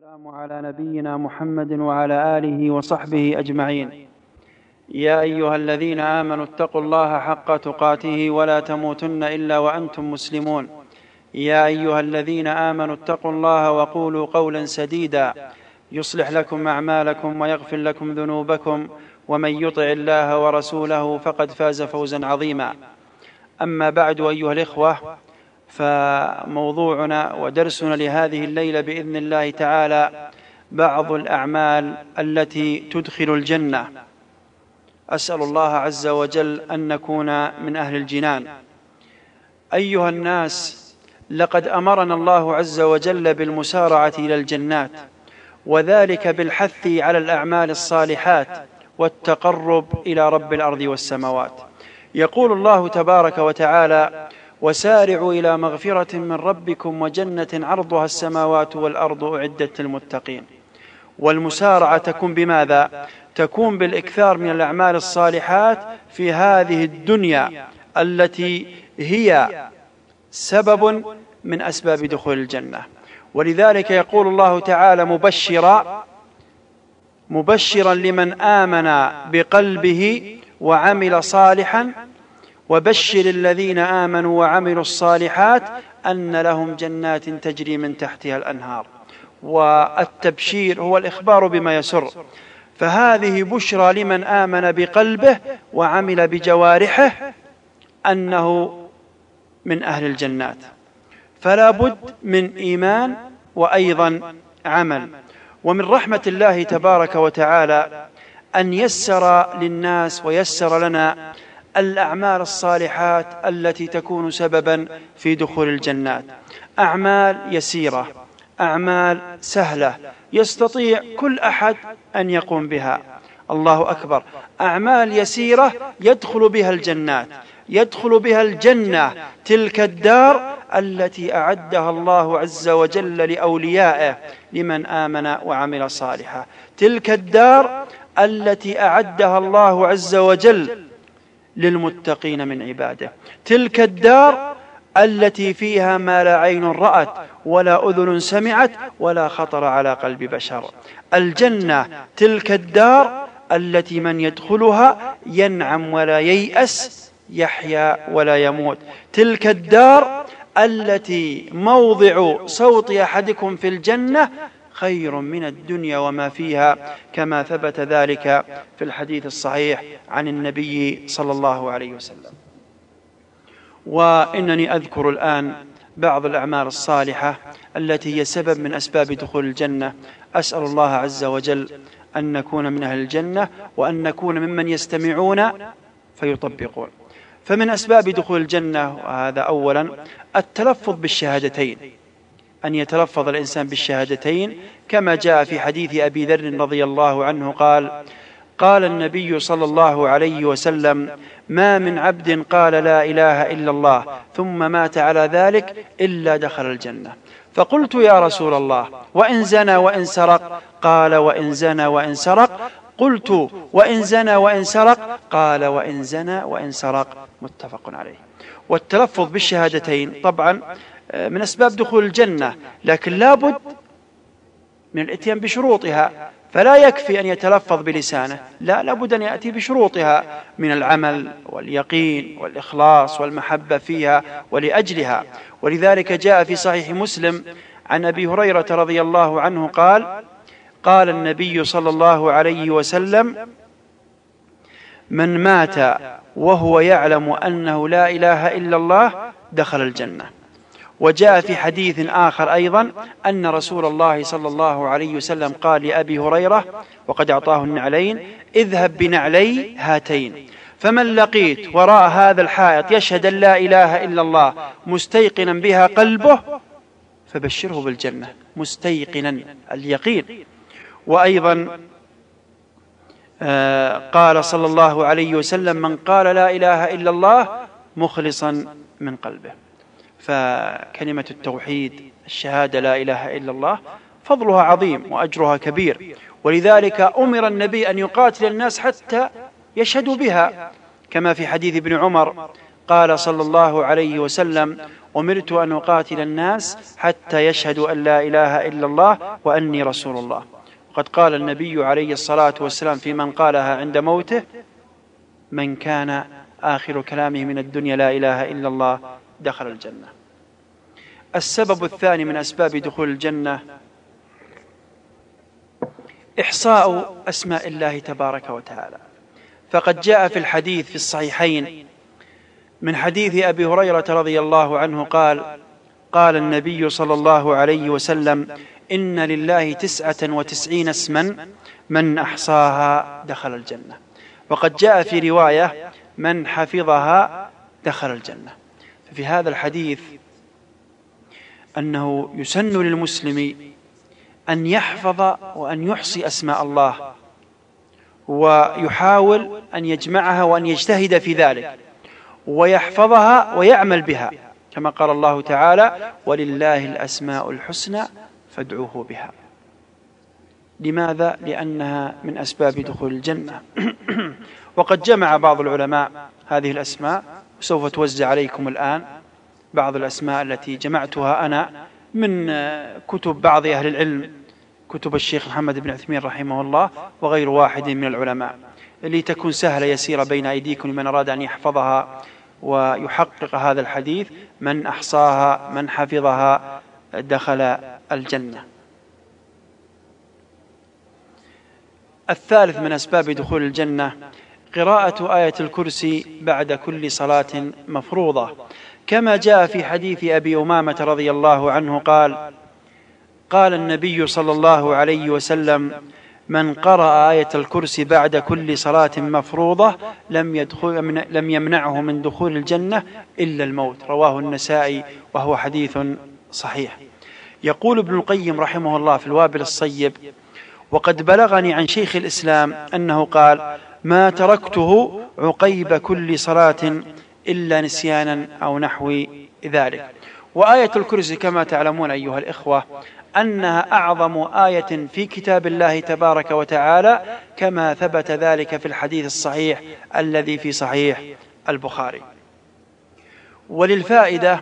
والسلام على نبينا محمد وعلى آله وصحبه أجمعين. يا أيها الذين آمنوا اتقوا الله حق تقاته ولا تموتن إلا وأنتم مسلمون. يا أيها الذين آمنوا اتقوا الله وقولوا قولا سديدا. يصلح لكم أعمالكم ويغفر لكم ذنوبكم ومن يطع الله ورسوله فقد فاز فوزا عظيما. أما بعد أيها الإخوة فموضوعنا ودرسنا لهذه الليلة بإذن الله تعالى بعض الأعمال التي تدخل الجنة. أسأل الله عز وجل أن نكون من أهل الجنان. أيها الناس لقد أمرنا الله عز وجل بالمسارعة إلى الجنات وذلك بالحث على الأعمال الصالحات والتقرب إلى رب الأرض والسماوات. يقول الله تبارك وتعالى وسارعوا إلى مغفرة من ربكم وجنة عرضها السماوات والأرض أعدت للمتقين. والمسارعة تكون بماذا؟ تكون بالإكثار من الأعمال الصالحات في هذه الدنيا التي هي سبب من أسباب دخول الجنة. ولذلك يقول الله تعالى مبشرا مبشرا لمن آمن بقلبه وعمل صالحا وبشر الذين آمنوا وعملوا الصالحات أن لهم جنات تجري من تحتها الأنهار. والتبشير هو الإخبار بما يسر. فهذه بشرى لمن آمن بقلبه وعمل بجوارحه أنه من أهل الجنات. فلا بد من إيمان وأيضا عمل. ومن رحمة الله تبارك وتعالى أن يسر للناس ويسر لنا الأعمال الصالحات التي تكون سببا في دخول الجنات. أعمال يسيرة أعمال سهلة يستطيع كل أحد أن يقوم بها. الله أكبر. أعمال يسيرة يدخل بها الجنات يدخل بها الجنة تلك الدار التي أعدها الله عز وجل لأوليائه لمن آمن وعمل صالحا. تلك الدار التي أعدها الله عز وجل للمتقين من عباده. تلك الدار التي فيها ما لا عين رأت ولا أذن سمعت ولا خطر على قلب بشر. الجنة تلك الدار التي من يدخلها ينعم ولا ييأس يحيا ولا يموت. تلك الدار التي موضع صوت أحدكم في الجنة خير من الدنيا وما فيها كما ثبت ذلك في الحديث الصحيح عن النبي صلى الله عليه وسلم. وإنني أذكر الآن بعض الأعمال الصالحة التي هي سبب من أسباب دخول الجنة. أسأل الله عز وجل أن نكون من أهل الجنة وأن نكون ممن يستمعون فيطبقون. فمن أسباب دخول الجنة وهذا اولا التلفظ بالشهادتين. أن يتلفظ الإنسان بالشهادتين كما جاء في حديث أبي ذر رضي الله عنه قال قال النبي صلى الله عليه وسلم ما من عبد قال لا إله إلا الله ثم مات على ذلك إلا دخل الجنة. فقلت يا رسول الله وإن زنى وإن سرق؟ قال وإن زنى وإن سرق؟ قلت وإن زنى وإن سرق؟ قال وإن زنى وإن سرق؟ متفق عليه. والتلفظ بالشهادتين طبعا من أسباب دخول الجنة لكن لابد من الإتيان بشروطها فلا يكفي أن يتلفظ بلسانه لا لابد أن يأتي بشروطها من العمل واليقين والإخلاص والمحبة فيها ولأجلها. ولذلك جاء في صحيح مسلم عن أبي هريرة رضي الله عنه قال قال النبي صلى الله عليه وسلم من مات وهو يعلم أنه لا إله إلا الله دخل الجنة. وجاء في حديث آخر أيضا أن رسول الله صلى الله عليه وسلم قال لأبي هريرة وقد أعطاه النعلين اذهب بنعلي هاتين فمن لقيت وراء هذا الحائط يشهد أن لا إله إلا الله مستيقنا بها قلبه فبشره بالجنة مستيقنا اليقين. وأيضا آه، قال صلى الله عليه وسلم من قال لا إله إلا الله مخلصا من قلبه. فكلمة التوحيد الشهادة لا إله إلا الله فضلها عظيم وأجرها كبير. ولذلك أمر النبي أن يقاتل الناس حتى يشهدوا بها. كما في حديث ابن عمر قال صلى الله عليه وسلم أمرت أن أقاتل الناس حتى يشهدوا أن لا إله إلا الله وأني رسول الله. وقد قال النبي عليه الصلاة والسلام في من قالها عند موته من كان آخر كلامه من الدنيا لا إله إلا الله دخل الجنة. السبب الثاني من أسباب دخول الجنة إحصاء أسماء الله تبارك وتعالى. فقد جاء في الحديث في الصحيحين من حديث أبي هريرة رضي الله عنه قال قال النبي صلى الله عليه وسلم إن لله تسعة وتسعين اسما من أحصاها دخل الجنة. وقد جاء في رواية من حفظها دخل الجنة. ففي هذا الحديث أنه يسن للمسلم أن يحفظ وأن يحصي أسماء الله ويحاول أن يجمعها وأن يجتهد في ذلك ويحفظها ويعمل بها كما قال الله تعالى ولله الأسماء الحسنى فادعوه بها لماذا؟ لأنها من أسباب دخول الجنة وقد جمع بعض العلماء هذه الأسماء سوف توزع عليكم الآن بعض الأسماء التي جمعتها أنا من كتب بعض أهل العلم كتب الشيخ محمد بن عثمين رحمه الله وغير واحد من العلماء. لتكون سهلة يسيرة بين أيديكم لمن أراد أن يحفظها ويحقق هذا الحديث من أحصاها من حفظها دخل الجنة. الثالث من أسباب دخول الجنة قراءة آية الكرسي بعد كل صلاة مفروضة. كما جاء في حديث أبي أمامة رضي الله عنه قال قال النبي صلى الله عليه وسلم من قرأ آية الكرسي بعد كل صلاة مفروضة لم, يدخل لم يمنعه من دخول الجنة إلا الموت رواه النسائي وهو حديث صحيح. يقول ابن القيم رحمه الله في الوابل الصيب وقد بلغني عن شيخ الإسلام أنه قال ما تركته عقيب كل صلاة إلا نسيانا أو نحو ذلك. وآية الكرسي كما تعلمون أيها الإخوة أنها أعظم آية في كتاب الله تبارك وتعالى كما ثبت ذلك في الحديث الصحيح الذي في صحيح البخاري. وللفائدة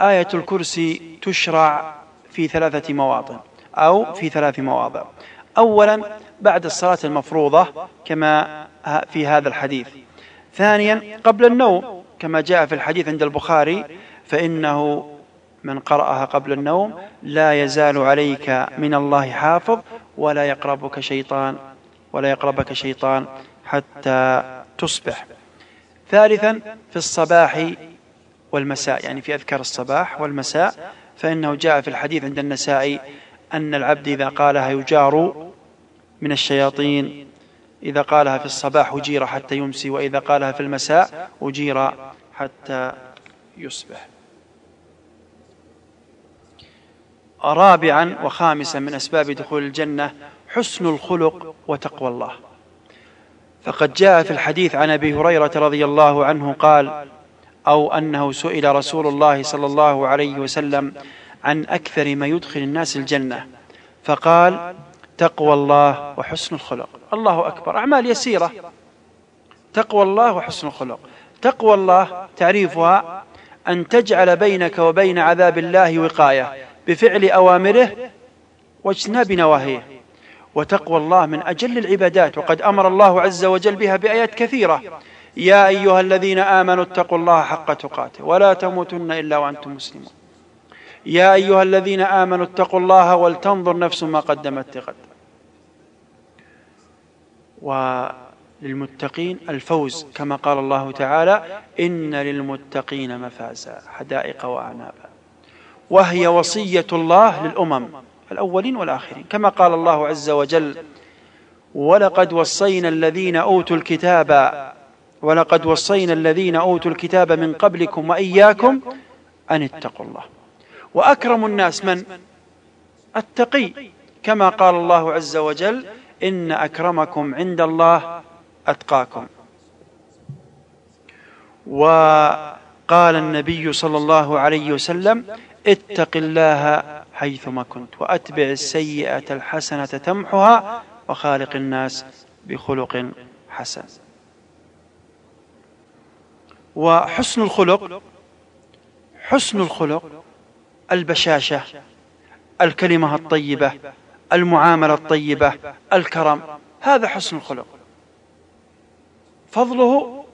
آية الكرسي تشرع في ثلاثة مواطن أو في ثلاث مواضع. أولا بعد الصلاة المفروضة كما في هذا الحديث. ثانيا قبل النوم كما جاء في الحديث عند البخاري فإنه من قرأها قبل النوم لا يزال عليك من الله حافظ ولا يقربك شيطان ولا يقربك شيطان حتى تصبح. ثالثا في الصباح والمساء يعني في أذكار الصباح والمساء فإنه جاء في الحديث عند النسائي أن العبد إذا قالها يجار من الشياطين. إذا قالها في الصباح أجير حتى يمسي وإذا قالها في المساء أجير حتى يصبح. رابعا وخامسا من أسباب دخول الجنة حسن الخلق وتقوى الله. فقد جاء في الحديث عن أبي هريرة رضي الله عنه قال أو أنه سئل رسول الله صلى الله عليه وسلم عن أكثر ما يدخل الناس الجنة فقال تقوى الله وحسن الخلق. الله أكبر. أعمال يسيرة. تقوى الله وحسن الخلق. تقوى الله تعريفها أن تجعل بينك وبين عذاب الله وقاية بفعل أوامره واجتناب نواهيه. وتقوى الله من أجل العبادات. وقد أمر الله عز وجل بها بآيات كثيرة. يا أيها الذين آمنوا اتقوا الله حق تقاته. ولا تموتن إلا وأنتم مسلمون. يا أيها الذين آمنوا اتقوا الله ولتنظر نفس ما قدمت لغد. وللمتقين الفوز كما قال الله تعالى إن للمتقين مفازا حدائق وأعنابا. وهي وصية الله للأمم الأولين والآخرين. كما قال الله عز وجل ولقد وصينا الذين أوتوا الكتاب ولقد وصينا الذين أوتوا الكتاب من قبلكم وإياكم أن اتقوا الله. وأكرم الناس من؟ التقي كما قال الله عز وجل إن أكرمكم عند الله أتقاكم. وقال النبي صلى الله عليه وسلم اتق الله حيثما كنت وأتبع السيئة الحسنة تمحها وخالق الناس بخلق حسن. وحسن الخلق حسن الخلق البشاشة الكلمة الطيبة المعاملة الطيبة الكرم هذا حسن الخلق. فضله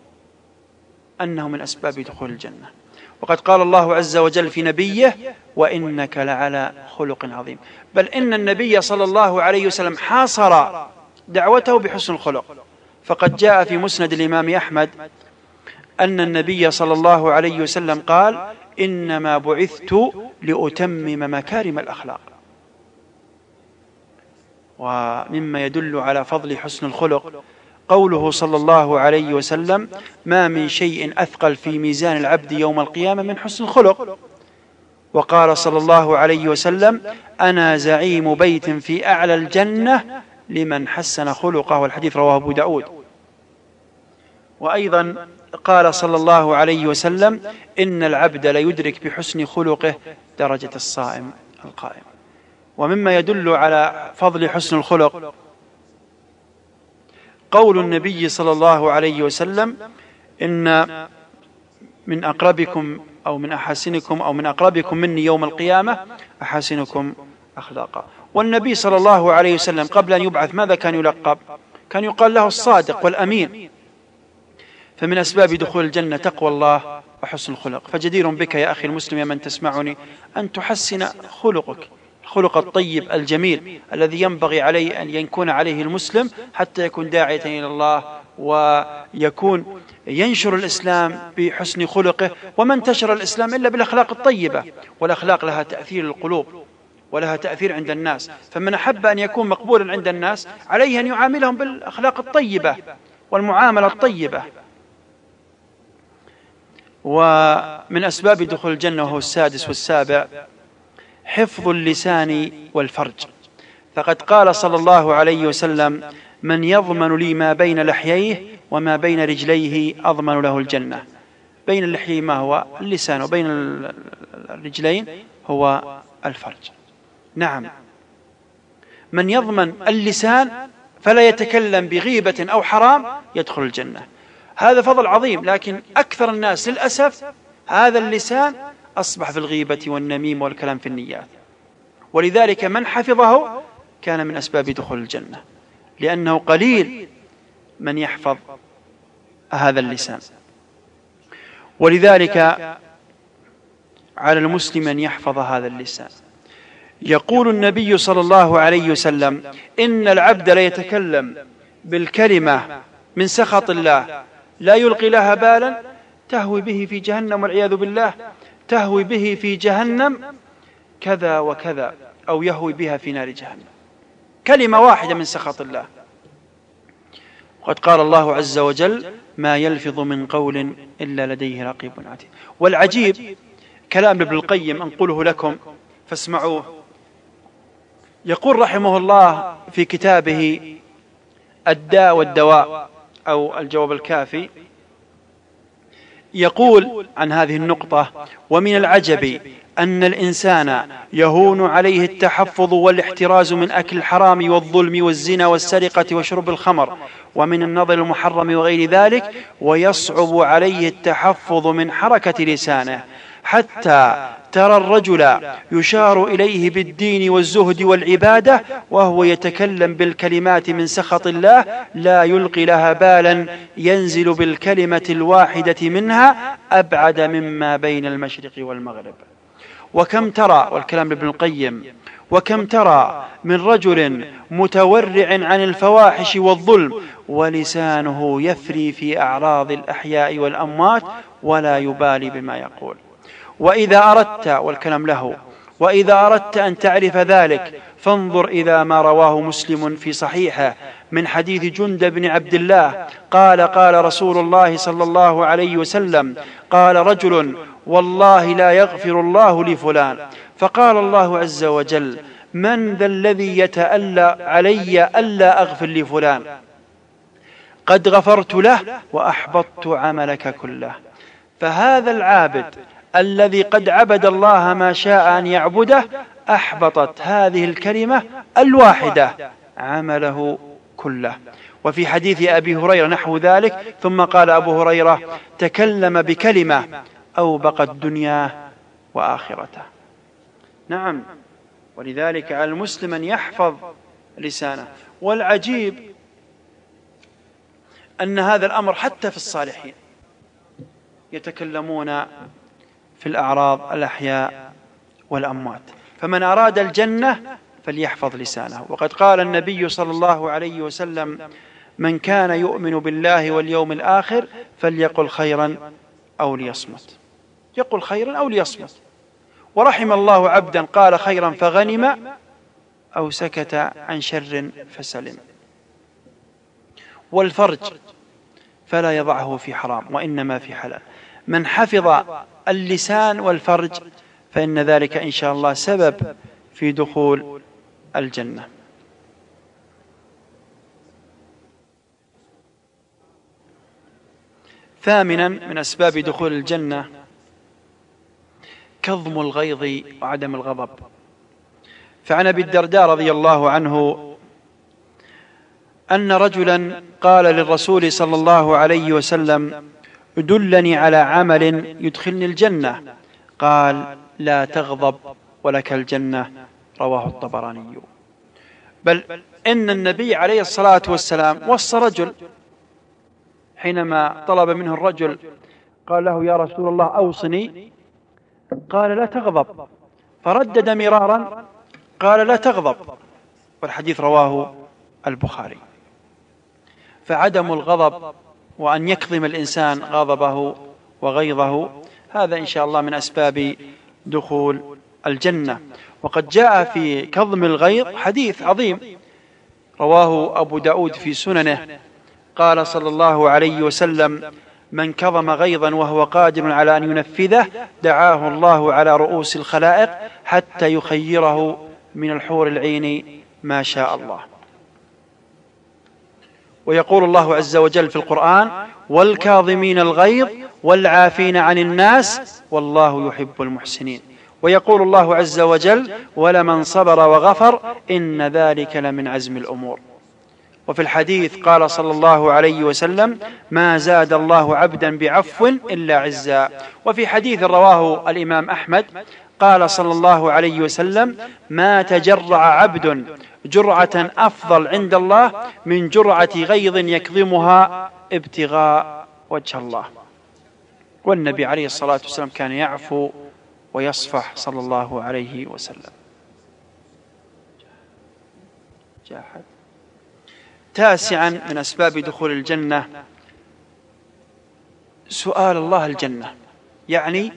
أنه من أسباب دخول الجنة. وقد قال الله عز وجل في نبيه وإنك لعلى خلق عظيم بل إن النبي صلى الله عليه وسلم حاصر دعوته بحسن الخلق. فقد جاء في مسند الإمام أحمد أن النبي صلى الله عليه وسلم قال إنما بعثت لأتمم مكارم الأخلاق ومما يدل على فضل حسن الخلق. قوله صلى الله عليه وسلم ما من شيء أثقل في ميزان العبد يوم القيامة من حسن الخلق. وقال صلى الله عليه وسلم أنا زعيم بيت في أعلى الجنة لمن حسن خلقه. والحديث رواه أبو داود. وأيضا قال صلى الله عليه وسلم إن العبد ليدرك بحسن خلقه درجة الصائم القائم. ومما يدل على فضل حسن الخلق. قول النبي صلى الله عليه وسلم إن من أقربكم أو من أحاسنكم أو من أقربكم مني يوم القيامة أحاسنكم أخلاقا. والنبي صلى الله عليه وسلم قبل أن يبعث ماذا كان يلقب؟ كان يقال له الصادق والأمين. فمن أسباب دخول الجنة تقوى الله وحسن الخلق. فجدير بك يا أخي المسلم يا من تسمعني أن تحسن خلقك. الخلق الطيب الجميل الذي ينبغي عليه أن يكون عليه المسلم حتى يكون داعية إلى الله ويكون ينشر الإسلام بحسن خلقه وما انتشر الإسلام إلا بالأخلاق الطيبة والأخلاق لها تأثير القلوب ولها تأثير عند الناس فمن أحب أن يكون مقبولا عند الناس عليه أن يعاملهم بالأخلاق الطيبة والمعاملة الطيبة ومن أسباب دخول الجنة وهو السادس والسابع حفظ اللسان والفرج. فقد قال صلى الله عليه وسلم من يضمن لي ما بين لحييه وما بين رجليه أضمن له الجنة. بين اللحيين ما هو؟ اللسان وبين الرجلين هو الفرج. نعم. من يضمن اللسان فلا يتكلم بغيبة أو حرام يدخل الجنة. هذا فضل عظيم لكن أكثر الناس للأسف هذا اللسان أصبح في الغيبة والنميم والكلام في النيات. ولذلك من حفظه كان من أسباب دخول الجنة لأنه قليل من يحفظ هذا اللسان. ولذلك على المسلم أن يحفظ هذا اللسان. يقول النبي صلى الله عليه وسلم إن العبد ليتكلم بالكلمة من سخط الله لا يلقي لها بالا تهوي به في جهنم والعياذ بالله. تهوي به في جهنم كذا وكذا أو يهوي بها في نار جهنم. كلمة واحدة من سخط الله. وقد قال الله عز وجل ما يلفظ من قول إلا لديه رقيب عتيد. والعجيب كلام ابن القيم أنقله لكم فاسمعوه. يقول رحمه الله في كتابه الداء والدواء أو الجواب الكافي يقول عن هذه النقطة ومن العجب أن الإنسان يهون عليه التحفظ والاحتراز من أكل الحرام والظلم والزنا والسرقة وشرب الخمر. ومن النظر المحرم وغير ذلك ويصعب عليه التحفظ من حركة لسانه. حتى ترى الرجل يشار إليه بالدين والزهد والعبادة وهو يتكلم بالكلمات من سخط الله لا يلقي لها بالا ينزل بالكلمة الواحدة منها أبعد مما بين المشرق والمغرب. وكم ترى والكلام لابن القيم وكم ترى من رجل متورع عن الفواحش والظلم ولسانه يفري في أعراض الأحياء والأموات ولا يبالي بما يقول. وإذا أردت والكلام له وإذا أردت أن تعرف ذلك فانظر إذا ما رواه مسلم في صحيحه من حديث جند بن عبد الله قال قال رسول الله صلى الله عليه وسلم قال رجل والله لا يغفر الله لفلان فقال الله عز وجل من ذا الذي يتألى علي ألا أغفر لفلان قد غفرت له وأحبطت عملك كله. فهذا العابد الذي قد عبد الله ما شاء أن يعبده أحبطت هذه الكلمة الواحدة عمله كله. وفي حديث أبي هريرة نحو ذلك ثم قال أبو هريرة تكلم بكلمة أوبقت دنياه وآخرته. نعم ولذلك على المسلم أن يحفظ لسانه. والعجيب أن هذا الأمر حتى في الصالحين يتكلمون في الأعراض الأحياء والأموات. فمن أراد الجنة فليحفظ لسانه. وقد قال النبي صلى الله عليه وسلم من كان يؤمن بالله واليوم الآخر فليقل خيرا أو ليصمت. يقل خيرا أو ليصمت. ورحم الله عبدا قال خيرا فغنم أو سكت عن شر فسلم. والفرج فلا يضعه في حرام وإنما في حلال. من حفظ اللسان والفرج فإن ذلك إن شاء الله سبب في دخول الجنة. ثامنا من أسباب دخول الجنة كظم الغيظ وعدم الغضب. فعن أبي الدرداء رضي الله عنه أن رجلا قال للرسول صلى الله عليه وسلم دلني على عمل يدخلني الجنة. قال لا تغضب ولك الجنة. رواه الطبراني. بل إن النبي عليه الصلاة والسلام وصى رجل حينما طلب منه الرجل قال له يا رسول الله أوصني. قال لا تغضب. فردد مرارا قال لا تغضب. والحديث رواه البخاري. فعدم الغضب وأن يكظم الإنسان غضبه وغيظه هذا إن شاء الله من أسباب دخول الجنة. وقد جاء في كظم الغيظ حديث عظيم رواه أبو داود في سننه. قال صلى الله عليه وسلم من كظم غيظا وهو قادر على أن ينفذه دعاه الله على رؤوس الخلائق حتى يخيره من الحور العين ما شاء الله. ويقول الله عز وجل في القرآن والكاظمين الغيظ والعافين عن الناس والله يحب المحسنين ويقول الله عز وجل ولمن صبر وغفر إن ذلك لمن عزم الأمور وفي الحديث قال صلى الله عليه وسلم ما زاد الله عبدا بعفو إلا عزا وفي حديث رواه الإمام أحمد قال صلى الله عليه وسلم ما تجرع عبد جرعة أفضل عند الله من جرعة غيظ يكظمها ابتغاء وجه الله. والنبي عليه الصلاة والسلام كان يعفو ويصفح صلى الله عليه وسلم. جاحد تاسعا من أسباب دخول الجنة. سؤال الله الجنة. يعني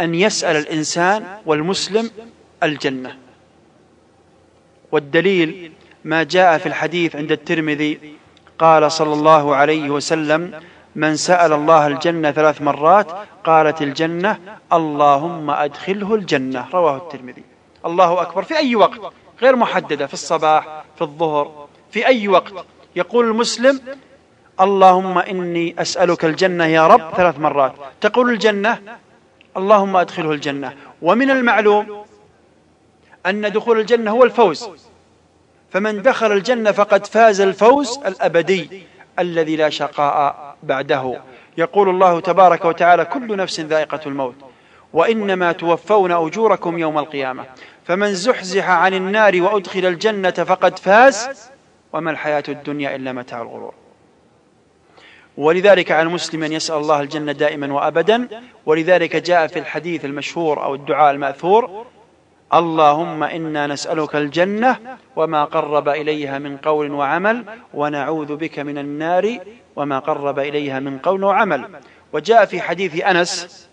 أن يسأل الإنسان والمسلم الجنة. والدليل ما جاء في الحديث عند الترمذي قال صلى الله عليه وسلم من سأل الله الجنة ثلاث مرات قالت الجنة اللهم أدخله الجنة رواه الترمذي. الله أكبر. في أي وقت؟ غير محددة. في الصباح في الظهر في أي وقت؟ يقول المسلم اللهم إني أسألك الجنة يا رب ثلاث مرات تقول الجنة اللهم أدخله الجنة. ومن المعلوم أن دخول الجنة هو الفوز. فمن دخل الجنة فقد فاز الفوز الأبدي الذي لا شقاء بعده. يقول الله تبارك وتعالى كل نفس ذائقة الموت وإنما توفون أجوركم يوم القيامة. فمن زحزح عن النار وأدخل الجنة فقد فاز. وما الحياة الدنيا إلا متاع الغرور. ولذلك على المسلم أن يسأل الله الجنة دائما وأبدا. ولذلك جاء في الحديث المشهور أو الدعاء المأثور اللهم إنا نسألك الجنة وما قرب إليها من قول وعمل ونعوذ بك من النار وما قرب إليها من قول وعمل. وجاء في حديث أنس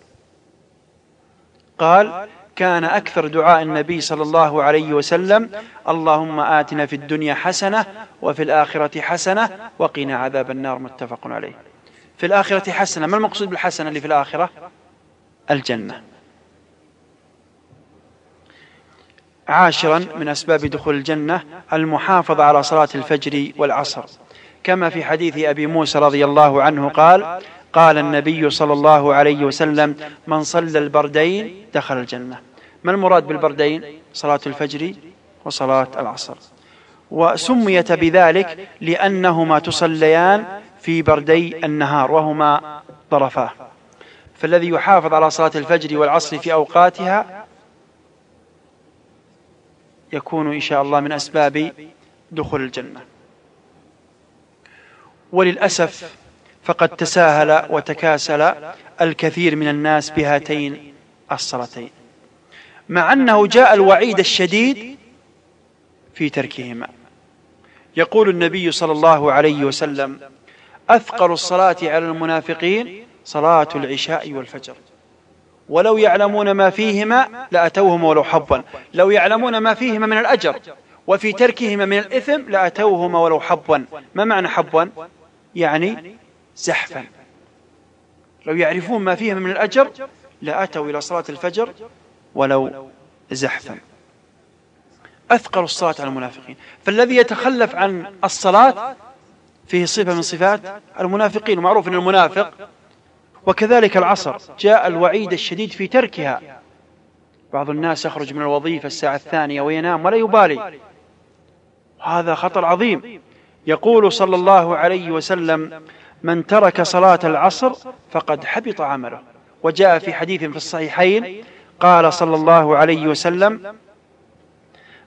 قال كان أكثر دعاء النبي صلى الله عليه وسلم اللهم آتنا في الدنيا حسنة وفي الآخرة حسنة وقنا عذاب النار متفق عليه. في الآخرة حسنة ما المقصود بالحسنة اللي في الآخرة؟ الجنة. عاشرا من أسباب دخول الجنة المحافظة على صلاة الفجر والعصر. كما في حديث أبي موسى رضي الله عنه قال قال النبي صلى الله عليه وسلم من صلى البردين دخل الجنة. ما المراد بالبردين؟ صلاة الفجر وصلاة العصر. وسميت بذلك لأنهما تصليان في بردي النهار وهما ظرفاه فالذي يحافظ على صلاة الفجر والعصر في أوقاتها يكون إن شاء الله من أسباب دخول الجنة. وللأسف فقد تساهل وتكاسل الكثير من الناس بهاتين الصلاتين. مع أنه جاء الوعيد الشديد في تركهما يقول النبي صلى الله عليه وسلم أثقل الصلاة على المنافقين صلاة العشاء والفجر. ولو يعلمون ما فيهما لأتوهما ولو حبا لو يعلمون ما فيهما من الأجر وفي تركهما من الإثم لأتوهما ولو حبا ما معنى حبا يعني زحفا. لو يعرفون ما فيهما من الأجر لأتوا إلى صلاة الفجر ولو زحفا. أثقل الصلاة على المنافقين. فالذي يتخلف عن الصلاة فيه صفة من صفات المنافقين ومعروف أن المنافق وكذلك العصر جاء الوعيد الشديد في تركها. بعض الناس يخرج من الوظيفة الساعة الثانية وينام ولا يبالي. هذا خطر عظيم. يقول صلى الله عليه وسلم من ترك صلاة العصر فقد حبط عمله. وجاء في حديث في الصحيحين قال صلى الله عليه وسلم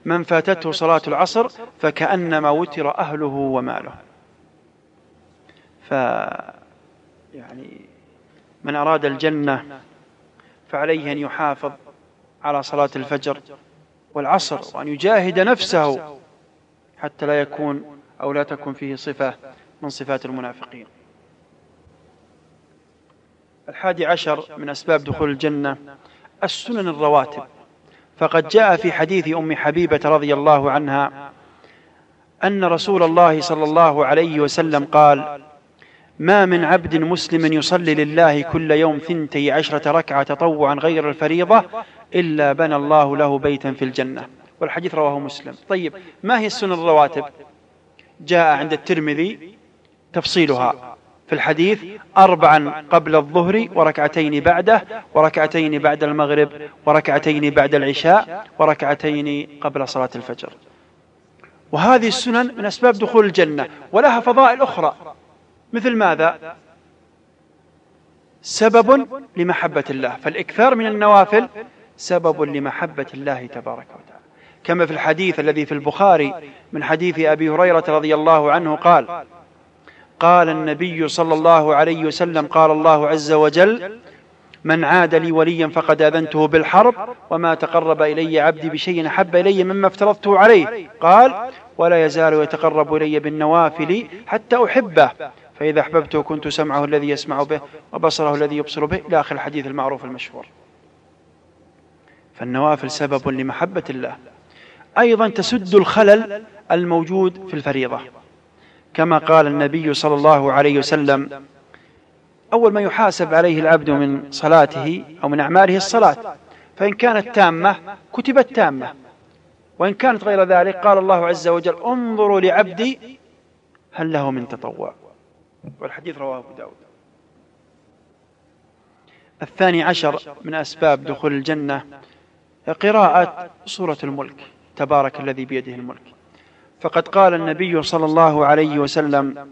من فاتته صلاة العصر فكأنما وتر أهله وماله. ف يعني من أراد الجنة فعليه أن يحافظ على صلاة الفجر والعصر وأن يجاهد نفسه حتى لا يكون أو لا تكن فيه صفة من صفات المنافقين. الحادي عشر من أسباب دخول الجنة السنن الرواتب. فقد جاء في حديث أم حبيبة رضي الله عنها أن رسول الله صلى الله عليه وسلم قال ما من عبد مسلم يصلي لله كل يوم ثنتي عشرة ركعة تطوعا غير الفريضة إلا بنى الله له بيتا في الجنة. والحديث رواه مسلم. طيب ما هي السنن الرواتب؟ جاء عند الترمذي تفصيلها. في الحديث أربعا قبل الظهر وركعتين بعده وركعتين بعد المغرب وركعتين بعد العشاء وركعتين قبل صلاة الفجر. وهذه السنن من أسباب دخول الجنة ولها فضائل أخرى. مثل ماذا؟ سبب لمحبة الله. فالإكثار من النوافل سبب لمحبة الله تبارك وتعالى. كما في الحديث الذي في البخاري من حديث أبي هريرة رضي الله عنه قال قال النبي صلى الله عليه وسلم قال الله عز وجل من عاد لي وليا فقد آذنته بالحرب وما تقرب إلي عبدي بشيء أحب إلي مما افترضته عليه. قال ولا يزال يتقرب إلي بالنوافل حتى أحبه فإذا أحببته كنت سمعه الذي يسمع به وبصره الذي يبصر به إلى آخر الحديث المعروف المشهور. فالنوافل سبب لمحبة الله. أيضا تسد الخلل الموجود في الفريضة. كما قال النبي صلى الله عليه وسلم أول ما يحاسب عليه العبد من صلاته أو من أعماله الصلاة فإن كانت تامة كتبت تامة. وإن كانت غير ذلك قال الله عز وجل انظروا لعبدي هل له من تطوع. والحديث رواه أبو داود. الثاني عشر من أسباب دخول الجنة قراءة سورة الملك تبارك الذي بيده الملك. فقد قال النبي صلى الله عليه وسلم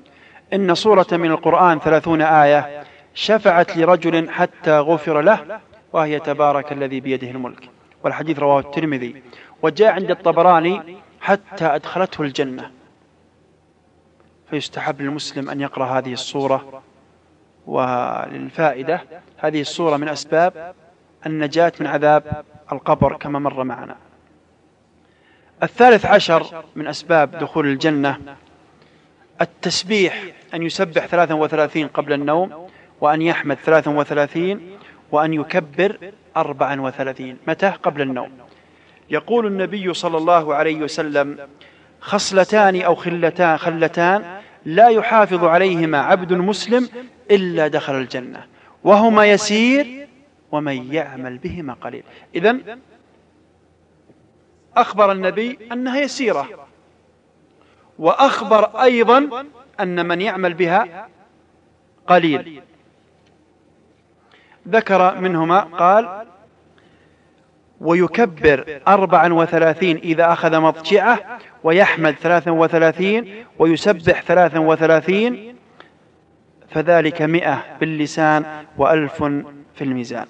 إن صورة من القرآن ثلاثون آية شفعت لرجل حتى غفر له وهي تبارك الذي بيده الملك. والحديث رواه الترمذي. وجاء عند الطبراني حتى أدخلته الجنة. فيستحب للمسلم أن يقرأ هذه الصورة. وللفائدة هذه الصورة من أسباب النجاة من عذاب القبر كما مر معنا. الثالث عشر من أسباب دخول الجنة. التسبيح أن يسبح ثلاثا وثلاثين قبل النوم وأن يحمد ثلاثا وثلاثين وأن يكبر أربعا وثلاثين. متى؟ قبل النوم. يقول النبي صلى الله عليه وسلم خصلتان أو خلتان خلتان لا يحافظ عليهما عبد مسلم إلا دخل الجنة. وهما يسير ومن يعمل بهما قليل. إذن أخبر النبي أنها يسيرة. وأخبر أيضا أن من يعمل بها قليل. ذكر منهما قال ويكبر أربعا وثلاثين إذا أخذ مضجعه ويحمد ثلاثا وثلاثين ويسبح ثلاثا وثلاثين فذلك مئة باللسان وألف في الميزان.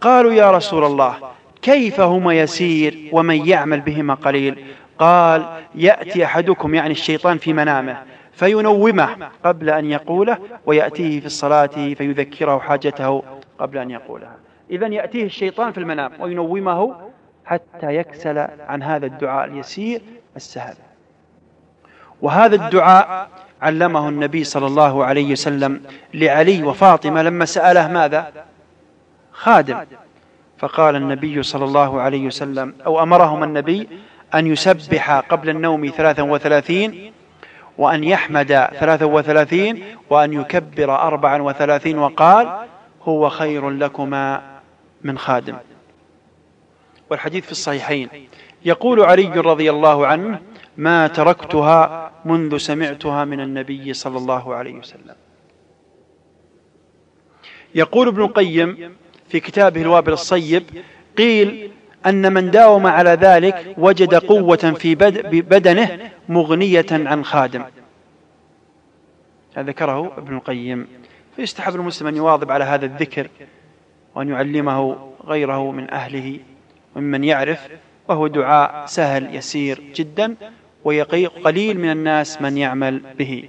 قالوا يا رسول الله كيف هما يسير ومن يعمل بهما قليل؟ قال يأتي أحدكم يعني الشيطان في منامه فينومه قبل أن يقوله ويأتيه في الصلاة فيذكره حاجته قبل أن يقولها إذا يأتيه الشيطان في المنام وينومه حتى يكسل عن هذا الدعاء اليسير السهل. وهذا الدعاء علمه النبي صلى الله عليه وسلم لعلي وفاطمة لما سأله ماذا؟ خادم. فقال النبي صلى الله عليه وسلم أو أمرهم النبي أن يسبح قبل النوم ثلاثا وثلاثين وأن يحمد ثلاثا وثلاثين وأن يكبر أربعا وثلاثين وقال هو خير لكما من خادم. والحديث في الصحيحين. يقول علي رضي الله عنه ما تركتها منذ سمعتها من النبي صلى الله عليه وسلم. يقول ابن القيم في كتابه الوابل الصيب قيل أن من داوم على ذلك وجد قوة في بدنه مغنية عن خادم. هذا ذكره ابن القيم. فيستحب المسلم أن يواظب على هذا الذكر وأن يعلمه غيره من أهله وممن يعرف وهو دعاء سهل يسير جدا وقليل من الناس من يعمل به.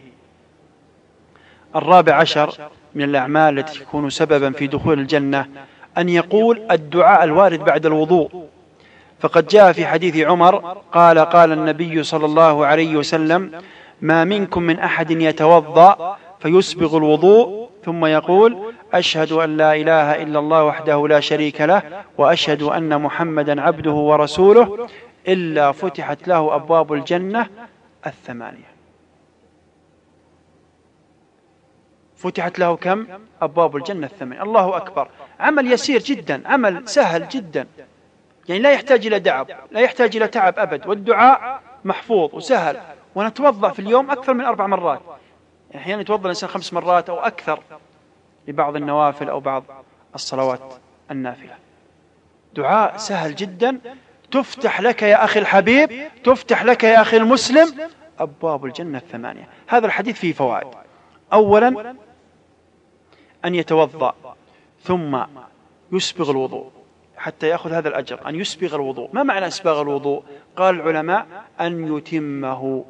الرابع عشر من الأعمال التي تكون سببا في دخول الجنة أن يقول الدعاء الوارد بعد الوضوء. فقد جاء في حديث عمر قال قال النبي صلى الله عليه وسلم ما منكم من أحد يتوضأ فيسبغ الوضوء؟ ثم يقول أشهد أن لا إله إلا الله وحده لا شريك له وأشهد أن محمدا عبده ورسوله إلا فتحت له أبواب الجنة الثمانية. فتحت له كم؟ أبواب الجنة الثمانية الله أكبر. عمل يسير جدا. عمل سهل جدا. يعني لا يحتاج إلى دعب. لا يحتاج إلى تعب أبد. والدعاء محفوظ وسهل. ونتوضأ في اليوم أكثر من أربع مرات. يعني أحيانا يتوضأ الإنسان خمس مرات أو أكثر لبعض النوافل أو بعض الصلوات النافلة. دعاء سهل جدا. تفتح لك يا أخي الحبيب. تفتح لك يا أخي المسلم. أبواب الجنة الثمانية. هذا الحديث فيه فوائد. أولا أن يتوضأ ثم يسبغ الوضوء حتى يأخذ هذا الأجر أن يسبغ الوضوء. ما معنى إسباغ الوضوء؟ قال العلماء أن يتمه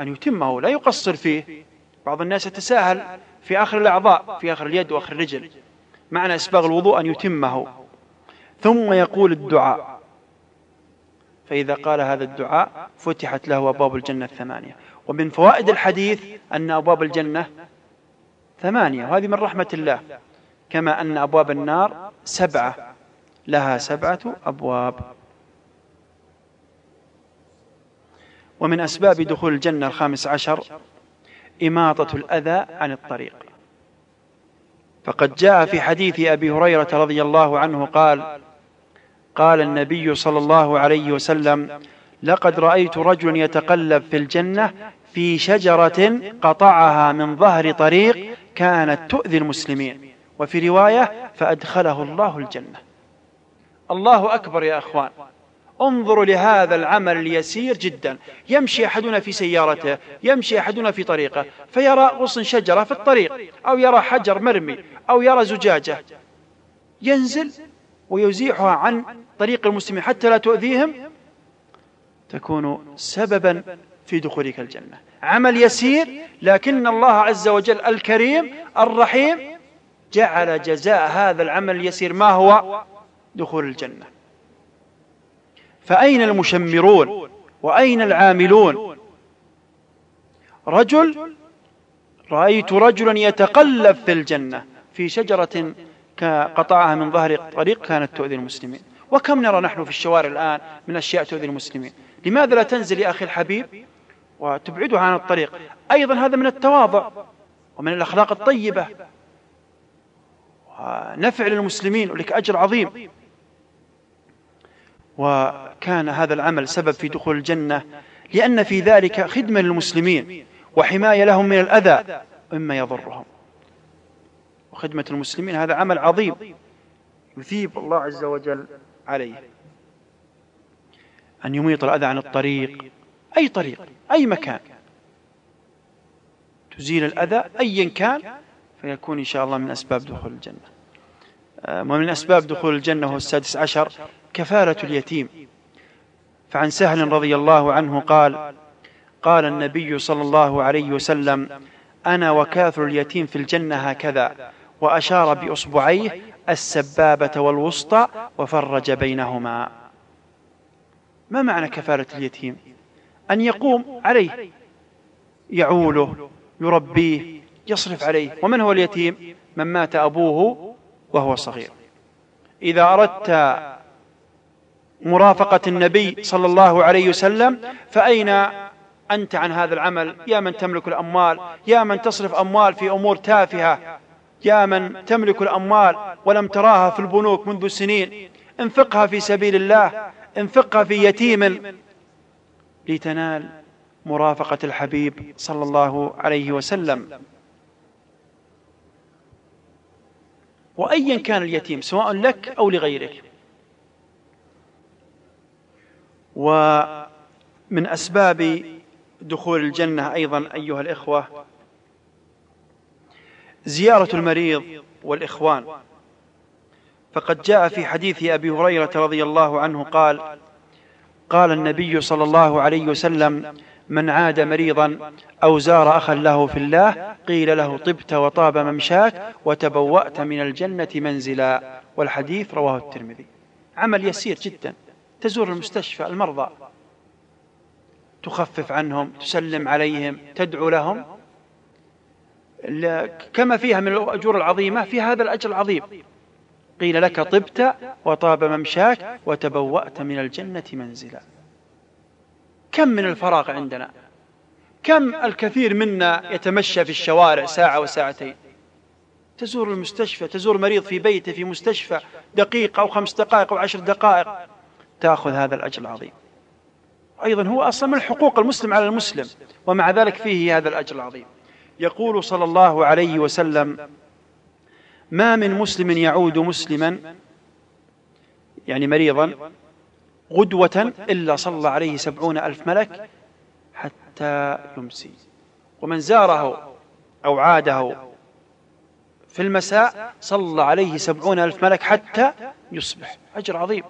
أن يتمه لا يقصر فيه. بعض الناس يتساهل في آخر الأعضاء في آخر اليد وآخر الرجل. معنى إسباغ الوضوء أن يتمه. ثم يقول الدعاء. فإذا قال هذا الدعاء فتحت له أبواب الجنة الثمانية. ومن فوائد الحديث أن أبواب الجنة ثمانية. وهذه من رحمة الله. كما أن أبواب النار سبعة. لها سبعة أبواب. ومن أسباب دخول الجنة الخامس عشر إماطة الأذى عن الطريق. فقد جاء في حديث أبي هريرة رضي الله عنه قال قال النبي صلى الله عليه وسلم لقد رأيت رجلا يتقلب في الجنة في شجرة قطعها من ظهر طريق كانت تؤذي المسلمين. وفي رواية فأدخله الله الجنة. الله أكبر يا أخوان. انظروا لهذا العمل اليسير جدا. يمشي أحدنا في سيارته يمشي أحدنا في طريقه فيرى غصن شجرة في الطريق أو يرى حجر مرمي أو يرى زجاجة. ينزل ويزيحها عن طريق المسلمين حتى لا تؤذيهم. تكون سببا في دخولك الجنة. عمل يسير لكن الله عز وجل الكريم الرحيم جعل جزاء هذا العمل اليسير ما هو؟ دخول الجنة. فأين المشمرون؟ وأين العاملون؟ رجل رأيت رجلا يتقلب في الجنة في شجرة قطعها من ظهر الطريق كانت تؤذي المسلمين. وكم نرى نحن في الشوارع الآن من أشياء تؤذي المسلمين؟ لماذا لا تنزل يا أخي الحبيب؟ وتبعدها عن الطريق. أيضا هذا من التواضع ومن الأخلاق الطيبة. ونفع للمسلمين ولك أجر عظيم. وكان هذا العمل سبب في دخول الجنة لأن في ذلك خدمة للمسلمين وحماية لهم من الأذى مما يضرهم. وخدمة المسلمين هذا عمل عظيم يثيب الله عز وجل عليه. أن يميط الأذى عن الطريق. أي طريق أي مكان. تزيل الأذى أيا كان فيكون إن شاء الله من أسباب دخول الجنة. آه، ومن أسباب دخول الجنة هو السادس عشر كفالة اليتيم. فعن سهل رضي الله عنه قال قال النبي صلى الله عليه وسلم أنا وكافر اليتيم في الجنة هكذا وأشار بإصبعيه السبابة والوسطى وفرج بينهما. ما معنى كفالة اليتيم؟ أن يقوم عليه. يعوله يربيه يصرف عليه. ومن هو اليتيم؟ من مات أبوه وهو صغير. إذا أردت مرافقة النبي صلى الله عليه وسلم فأين أنت عن هذا العمل؟ يا من تملك الأموال يا من تصرف أموال في أمور تافهة يا من تملك الأموال ولم تراها في البنوك منذ سنين. انفقها في سبيل الله انفقها في يتيم لتنال مرافقة الحبيب صلى الله عليه وسلم. وأيا كان اليتيم سواء لك أو لغيرك. ومن أسباب دخول الجنة أيضا أيها الإخوة زيارة المريض والإخوان. فقد جاء في حديث أبي هريرة رضي الله عنه قال قال النبي صلى الله عليه وسلم من عاد مريضا أو زار أخا له في الله قيل له طبت وطاب ممشاك وتبوأت من الجنة منزلا. والحديث رواه الترمذي. عمل يسير جدا. تزور المستشفى المرضى. تخفف عنهم تسلم عليهم تدعو لهم. كما فيها من الأجور العظيمة في هذا الأجر العظيم. قيل لك طبت وطاب ممشاك وتبوأت من الجنة منزلا. كم من الفراغ عندنا؟ كم الكثير منا يتمشى في الشوارع ساعة وساعتين؟ تزور المستشفى تزور مريض في بيته في مستشفى دقيقة أو خمس دقائق أو عشر دقائق. تأخذ هذا الأجر العظيم. أيضا هو أصلا من حقوق المسلم على المسلم ومع ذلك فيه هذا الأجر العظيم. يقول صلى الله عليه وسلم ما من مسلم يعود مسلما يعني مريضا غدوة إلا صلى عليه سبعون ألف ملك حتى يمسي. ومن زاره أو عاده في المساء صلى عليه سبعون ألف ملك حتى يصبح. أجر عظيم.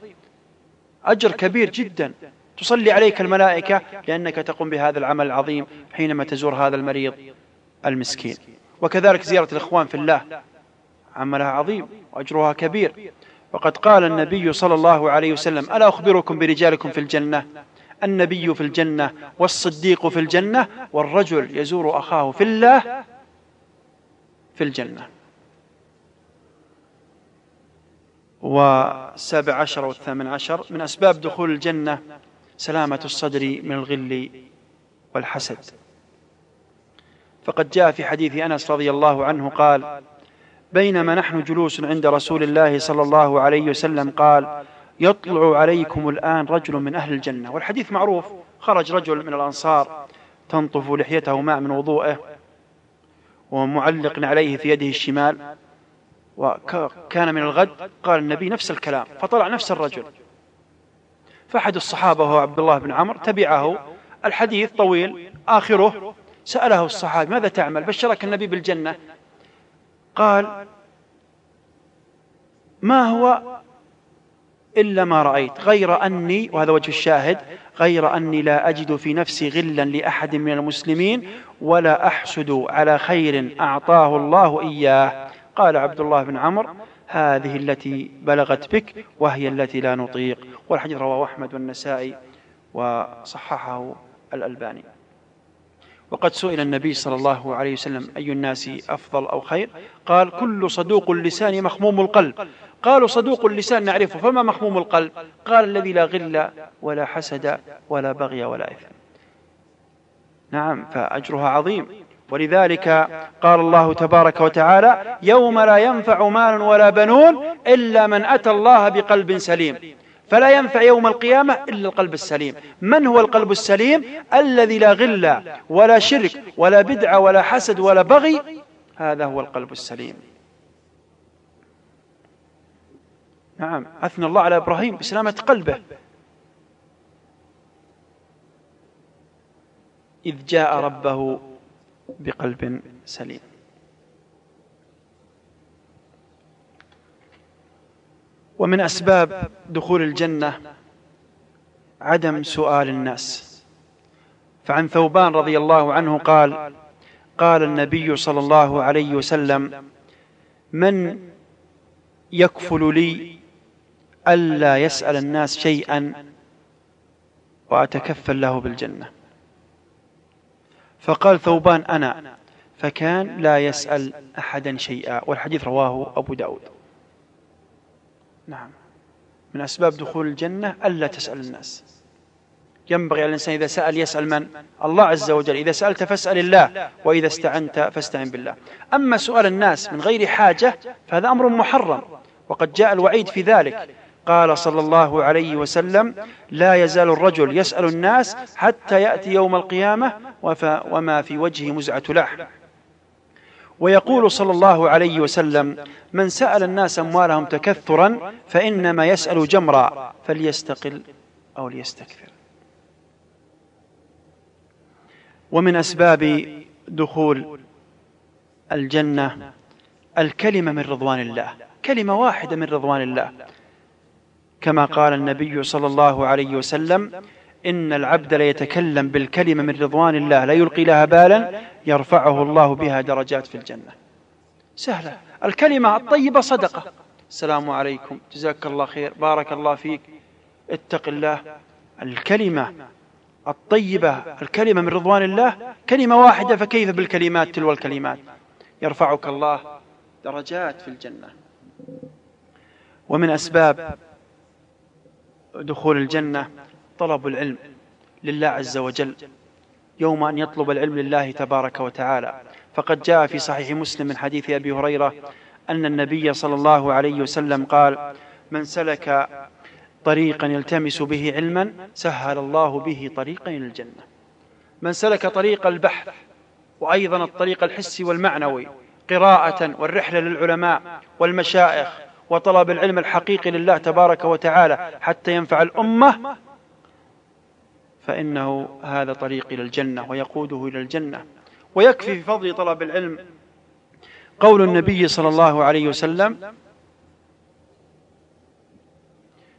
أجر كبير جدا. تصلي عليك الملائكة لأنك تقوم بهذا العمل العظيم حينما تزور هذا المريض المسكين. وكذلك زيارة الإخوان في الله. عملها عظيم وأجرها كبير. وقد قال النبي صلى الله عليه وسلم ألا أخبركم برجالكم في الجنة؟ النبي في الجنة والصديق في الجنة والرجل يزور أخاه في الله في الجنة. والسابع عشر والثامن عشر من أسباب دخول الجنة سلامة الصدر من الغل والحسد. فقد جاء في حديث أنس رضي الله عنه قال بينما نحن جلوس عند رسول الله صلى الله عليه وسلم قال يطلع عليكم الآن رجل من أهل الجنة. والحديث معروف خرج رجل من الأنصار تنطف لحيته ماء من وضوءه ومعلق عليه في يده الشمال وكان من الغد قال النبي نفس الكلام فطلع نفس الرجل. فأحد الصحابة وهو عبد الله بن عمرو تبعه الحديث طويل آخره سأله الصحابي ماذا تعمل؟ بشرك النبي بالجنة قال ما هو إلا ما رأيت غير أني وهذا وجه الشاهد غير أني لا أجد في نفسي غلا لأحد من المسلمين ولا أحسد على خير أعطاه الله إياه. قال عبد الله بن عمرو هذه التي بلغت بك وهي التي لا نطيق. والحديث رواه أحمد والنسائي وصححه الألباني. وقد سئل النبي صلى الله عليه وسلم أي الناس أفضل أو خير؟ قال كل صدوق اللسان مخموم القلب. قالوا صدوق اللسان نعرفه فما مخموم القلب؟ قال الذي لا غل ولا حسد ولا بغي ولا إثم. نعم فأجرها عظيم. ولذلك قال الله تبارك وتعالى يوم لا ينفع مال ولا بنون إلا من أتى الله بقلب سليم. فلا ينفع يوم القيامة إلا القلب السليم. من هو القلب السليم؟ الذي لا غل ولا شرك ولا بدعة ولا حسد ولا بغي. هذا هو القلب السليم. نعم أثنى الله على إبراهيم بسلامة قلبه. إذ جاء ربه بقلب سليم. ومن أسباب دخول الجنة عدم سؤال الناس. فعن ثوبان رضي الله عنه قال قال النبي صلى الله عليه وسلم من يكفل لي ألا يسأل الناس شيئا وأتكفل له بالجنة. فقال ثوبان أنا. فكان لا يسأل أحدا شيئا والحديث رواه أبو داود. نعم. من أسباب دخول الجنة ألا تسأل الناس. ينبغي على الإنسان إذا سأل يسأل من؟ الله عز وجل. إذا سألت فاسأل الله وإذا استعنت فاستعن بالله. أما سؤال الناس من غير حاجة فهذا أمر محرم. وقد جاء الوعيد في ذلك. قال صلى الله عليه وسلم لا يزال الرجل يسأل الناس حتى يأتي يوم القيامة وما في وجهه مزعة لحم ويقول صلى الله عليه وسلم من سأل الناس أموالهم تكثرا فإنما يسأل جمرا فليستقل أو ليستكثر. ومن أسباب دخول الجنة الكلمة من رضوان الله كلمة واحدة من رضوان الله. كما قال النبي صلى الله عليه وسلم إن العبد ليتكلم بالكلمة من رضوان الله لا يلقي لها بالا يرفعه الله بها درجات في الجنة. سهلة. الكلمة الطيبة صدقة. السلام عليكم. جزاك الله خير. بارك الله فيك. اتق الله. الكلمة الطيبة الكلمة من رضوان الله كلمة واحدة فكيف بالكلمات تلو الكلمات؟ يرفعك الله درجات في الجنة. ومن أسباب دخول الجنة طلب العلم لله عز وجل يوم أن يطلب العلم لله تبارك وتعالى. فقد جاء في صحيح مسلم من حديث أبي هريرة أن النبي صلى الله عليه وسلم قال من سلك طريقا يلتمس به علما سهل الله به طريقا إلى الجنة. من سلك طريق البحث وأيضا الطريق الحسي والمعنوي قراءة والرحلة للعلماء والمشائخ وطلب العلم الحقيقي لله تبارك وتعالى حتى ينفع الأمة فإنه هذا طريق إلى الجنة ويقوده إلى الجنة. ويكفي في فضل طلب العلم قول النبي صلى الله عليه وسلم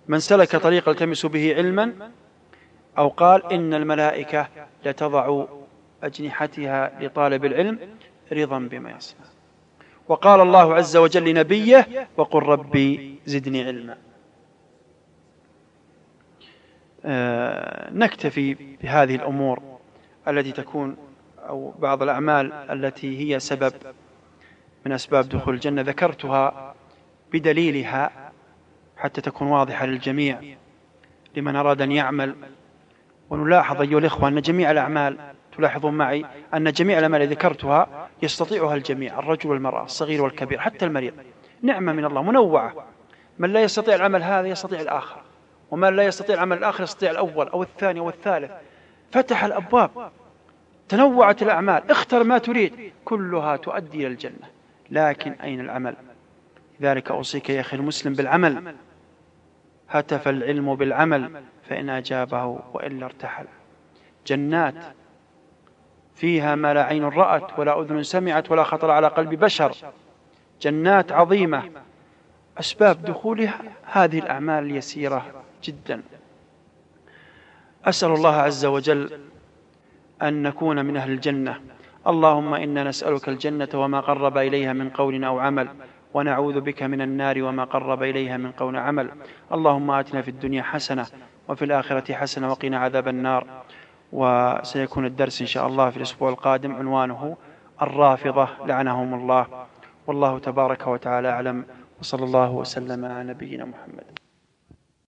من سلك طريق التمس به علما أو قال إن الملائكة لتضع أجنحتها لطالب العلم رضا بما يصنع. وقال الله عز وجل لنبيه وقل ربي زدني علما. نكتفي بهذه الأمور التي تكون أو بعض الأعمال التي هي سبب من أسباب دخول الجنة. ذكرتها بدليلها حتى تكون واضحة للجميع لمن أراد أن يعمل. ونلاحظ أيها الإخوة أن جميع الأعمال تلاحظون معي أن جميع الأعمال التي ذكرتها يستطيعها الجميع الرجل والمرأة الصغير والكبير حتى المريض. نعمة من الله منوعة. من لا يستطيع العمل هذا يستطيع الآخر. ومن لا يستطيع العمل الآخر يستطيع الأول أو الثاني أو الثالث. فتح الأبواب. تنوعت الأعمال. اختر ما تريد. كلها تؤدي إلى الجنة. لكن أين العمل؟ لذلك أوصيك يا أخي المسلم بالعمل. هتف العلم بالعمل. فإن أجابه وإلا ارتحل. جنات. فيها ما لا عين رأت ولا أذن سمعت ولا خطر على قلب بشر. جنات عظيمة. أسباب دخولها هذه الأعمال اليسيرة. جدا. أسأل الله عز وجل أن نكون من أهل الجنة. اللهم إنا نسألك الجنة وما قرب إليها من قول أو عمل ونعوذ بك من النار وما قرب إليها من قول عمل. اللهم آتنا في الدنيا حسنة وفي الآخرة حسنة وقنا عذاب النار. وسيكون الدرس إن شاء الله في الأسبوع القادم عنوانه الرافضة لعنهم الله. والله تبارك وتعالى أعلم. وصلى الله وسلم على نبينا محمد.